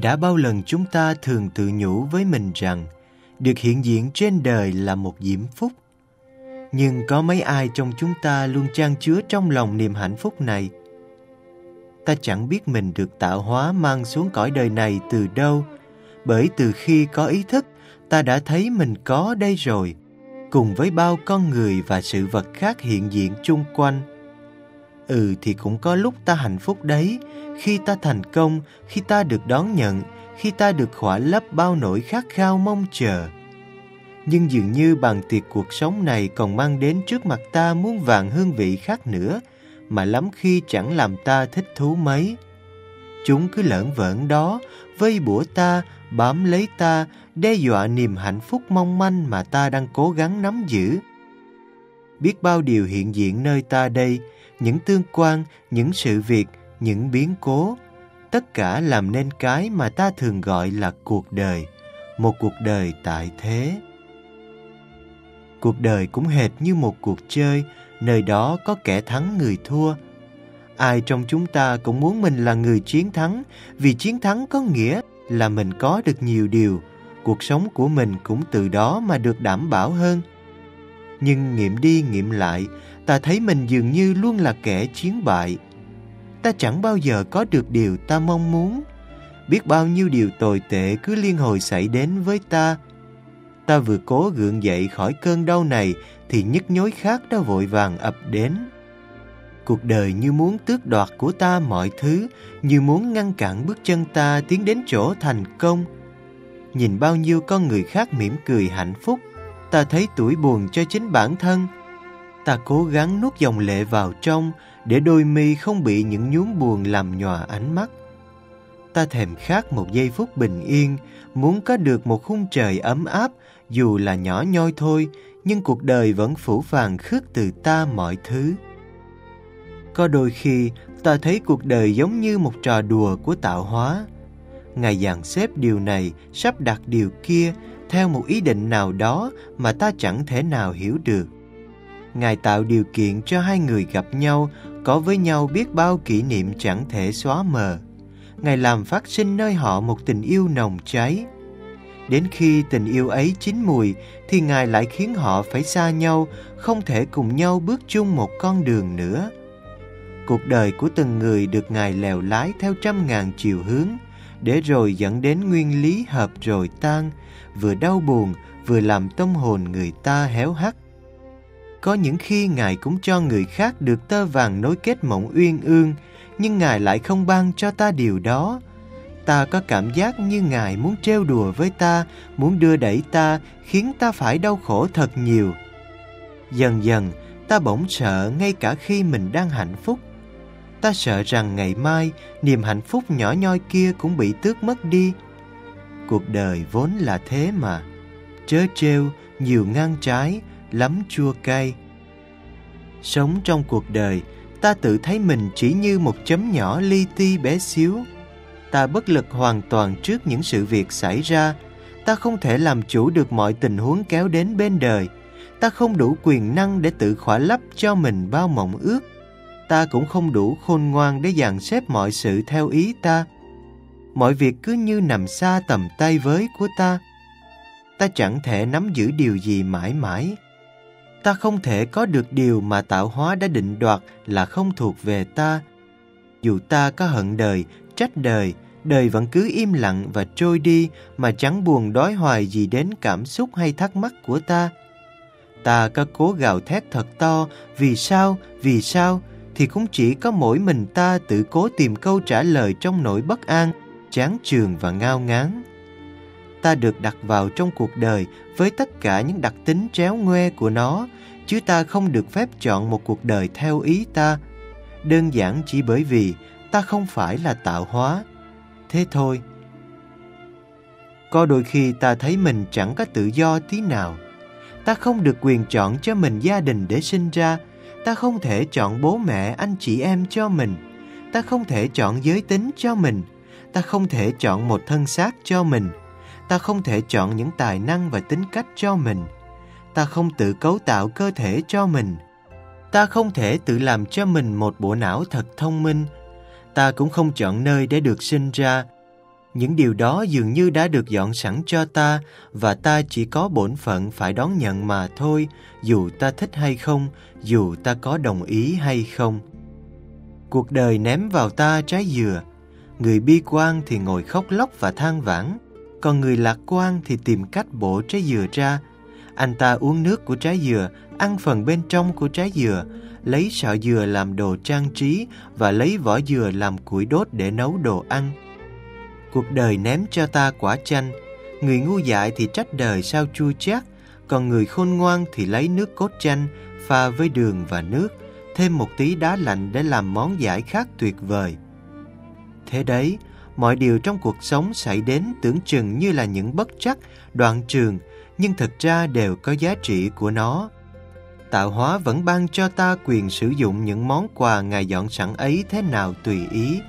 Đã bao lần chúng ta thường tự nhủ với mình rằng được hiện diện trên đời là một diễm phúc. Nhưng có mấy ai trong chúng ta luôn trang chứa trong lòng niềm hạnh phúc này? Ta chẳng biết mình được tạo hóa mang xuống cõi đời này từ đâu, bởi từ khi có ý thức, ta đã thấy mình có đây rồi, cùng với bao con người và sự vật khác hiện diện chung quanh. Ừ thì cũng có lúc ta hạnh phúc đấy, khi ta thành công, khi ta được đón nhận, khi ta được khỏa lấp bao nỗi khát khao mong chờ. Nhưng dường như bàn tiệc cuộc sống này còn mang đến trước mặt ta muôn vàng hương vị khác nữa, mà lắm khi chẳng làm ta thích thú mấy. Chúng cứ lởn vởn đó, vây bủa ta, bám lấy ta, đe dọa niềm hạnh phúc mong manh mà ta đang cố gắng nắm giữ. Biết bao điều hiện diện nơi ta đây, những tương quan, những sự việc, những biến cố, tất cả làm nên cái mà ta thường gọi là cuộc đời, một cuộc đời tại thế. Cuộc đời cũng hệt như một cuộc chơi, nơi đó có kẻ thắng người thua. Ai trong chúng ta cũng muốn mình là người chiến thắng, vì chiến thắng có nghĩa là mình có được nhiều điều, cuộc sống của mình cũng từ đó mà được đảm bảo hơn. Nhưng nghiệm đi nghiệm lại, ta thấy mình dường như luôn là kẻ chiến bại. Ta chẳng bao giờ có được điều ta mong muốn. Biết bao nhiêu điều tồi tệ cứ liên hồi xảy đến với ta. Ta vừa cố gượng dậy khỏi cơn đau này thì nhức nhối khác đã vội vàng ập đến. Cuộc đời như muốn tước đoạt của ta mọi thứ, như muốn ngăn cản bước chân ta tiến đến chỗ thành công. Nhìn bao nhiêu con người khác mỉm cười hạnh phúc, ta thấy tuổi buồn cho chính bản thân. Ta cố gắng nuốt dòng lệ vào trong để đôi mi không bị những nhuốm buồn làm nhòa ánh mắt. Ta thèm khát một giây phút bình yên, muốn có được một khung trời ấm áp, dù là nhỏ nhoi thôi, nhưng cuộc đời vẫn phủ phàng khước từ ta mọi thứ. Có đôi khi, ta thấy cuộc đời giống như một trò đùa của tạo hóa. Ngài dàn xếp điều này, sắp đặt điều kia, theo một ý định nào đó mà ta chẳng thể nào hiểu được. Ngài tạo điều kiện cho hai người gặp nhau, có với nhau biết bao kỷ niệm chẳng thể xóa mờ. Ngài làm phát sinh nơi họ một tình yêu nồng cháy. Đến khi tình yêu ấy chín mùi thì Ngài lại khiến họ phải xa nhau, không thể cùng nhau bước chung một con đường nữa. Cuộc đời của từng người được Ngài lèo lái theo trăm ngàn chiều hướng, để rồi dẫn đến nguyên lý hợp rồi tan, vừa đau buồn, vừa làm tâm hồn người ta héo hắt. Có những khi Ngài cũng cho người khác được tơ vàng nối kết mộng uyên ương, nhưng Ngài lại không ban cho ta điều đó. Ta có cảm giác như Ngài muốn trêu đùa với ta, muốn đưa đẩy ta, khiến ta phải đau khổ thật nhiều. Dần dần, ta bỗng sợ ngay cả khi mình đang hạnh phúc. Ta sợ rằng ngày mai, niềm hạnh phúc nhỏ nhoi kia cũng bị tước mất đi. Cuộc đời vốn là thế mà. Trớ trêu, nhiều ngang trái, lắm chua cay. Sống trong cuộc đời, ta tự thấy mình chỉ như một chấm nhỏ li ti bé xíu. Ta bất lực hoàn toàn trước những sự việc xảy ra. Ta không thể làm chủ được mọi tình huống kéo đến bên đời. Ta không đủ quyền năng để tự khỏa lấp cho mình bao mộng ước. Ta cũng không đủ khôn ngoan để dàn xếp mọi sự theo ý ta. Mọi việc cứ như nằm xa tầm tay với của ta. Ta chẳng thể nắm giữ điều gì mãi mãi ta không thể có được điều mà tạo hóa đã định đoạt là không thuộc về ta. Dù ta có hận đời, trách đời, đời vẫn cứ im lặng và trôi đi mà chẳng buồn đói hoài gì đến cảm xúc hay thắc mắc của ta. Ta có cố gào thét thật to, vì sao, vì sao, thì cũng chỉ có mỗi mình ta tự cố tìm câu trả lời trong nỗi bất an, chán trường và ngao ngán. Ta được đặt vào trong cuộc đời với tất cả những đặc tính tréo ngoe của nó, chứ ta không được phép chọn một cuộc đời theo ý ta. Đơn giản chỉ bởi vì ta không phải là tạo hóa. Thế thôi. Có đôi khi ta thấy mình chẳng có tự do tí nào. Ta không được quyền chọn cho mình gia đình để sinh ra. Ta không thể chọn bố mẹ, anh chị em cho mình. Ta không thể chọn giới tính cho mình. Ta không thể chọn một thân xác cho mình ta không thể chọn những tài năng và tính cách cho mình. Ta không tự cấu tạo cơ thể cho mình. Ta không thể tự làm cho mình một bộ não thật thông minh. Ta cũng không chọn nơi để được sinh ra. Những điều đó dường như đã được dọn sẵn cho ta và ta chỉ có bổn phận phải đón nhận mà thôi, dù ta thích hay không, dù ta có đồng ý hay không. Cuộc đời ném vào ta trái dừa, người bi quan thì ngồi khóc lóc và than vãn, còn người lạc quan thì tìm cách bổ trái dừa ra. Anh ta uống nước của trái dừa, ăn phần bên trong của trái dừa, lấy sọ dừa làm đồ trang trí và lấy vỏ dừa làm củi đốt để nấu đồ ăn. Cuộc đời ném cho ta quả chanh, người ngu dại thì trách đời sao chua chát, còn người khôn ngoan thì lấy nước cốt chanh pha với đường và nước, thêm một tí đá lạnh để làm món giải khát tuyệt vời. Thế đấy, mọi điều trong cuộc sống xảy đến tưởng chừng như là những bất trắc, đoạn trường, nhưng thực ra đều có giá trị của nó. Tạo hóa vẫn ban cho ta quyền sử dụng những món quà Ngài dọn sẵn ấy thế nào tùy ý.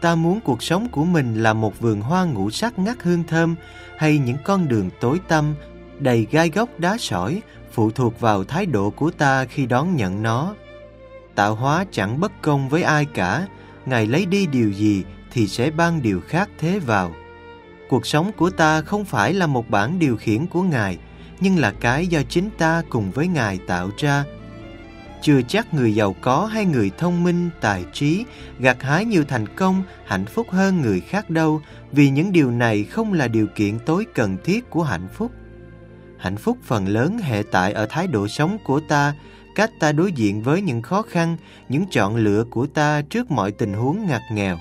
Ta muốn cuộc sống của mình là một vườn hoa ngũ sắc ngắt hương thơm hay những con đường tối tăm, đầy gai góc đá sỏi, phụ thuộc vào thái độ của ta khi đón nhận nó. Tạo hóa chẳng bất công với ai cả, Ngài lấy đi điều gì thì sẽ ban điều khác thế vào. Cuộc sống của ta không phải là một bản điều khiển của Ngài, nhưng là cái do chính ta cùng với Ngài tạo ra. Chưa chắc người giàu có hay người thông minh, tài trí, gặt hái nhiều thành công, hạnh phúc hơn người khác đâu, vì những điều này không là điều kiện tối cần thiết của hạnh phúc. Hạnh phúc phần lớn hệ tại ở thái độ sống của ta, cách ta đối diện với những khó khăn, những chọn lựa của ta trước mọi tình huống ngặt nghèo.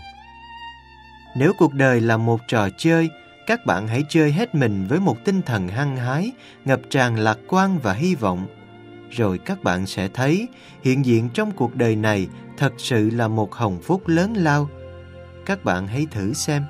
Nếu cuộc đời là một trò chơi, các bạn hãy chơi hết mình với một tinh thần hăng hái, ngập tràn lạc quan và hy vọng. Rồi các bạn sẽ thấy hiện diện trong cuộc đời này thật sự là một hồng phúc lớn lao. Các bạn hãy thử xem.